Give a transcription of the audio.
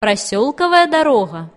проселковая дорога.